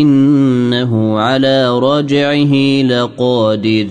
إنه على رجعه لقادر.